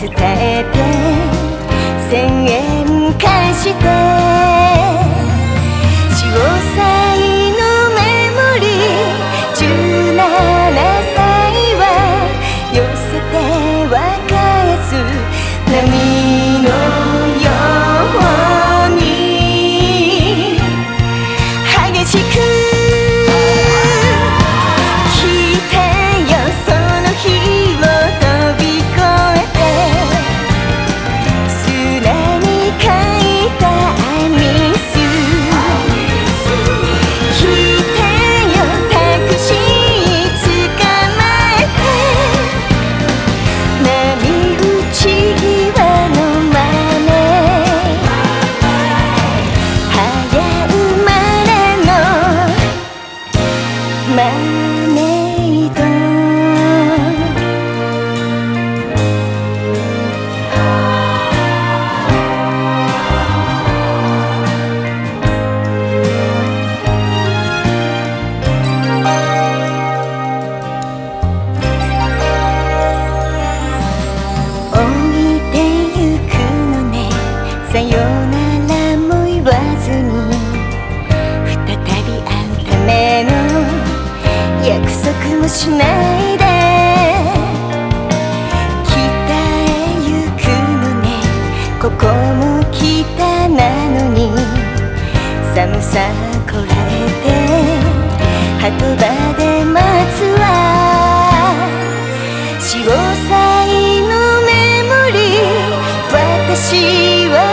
伝えて千円貸してさよならも言わずに再び会うための約束もしないで北へ行くのねここも北なのに寒さこらえて鳩場で待つわ潮騒のメモリー私は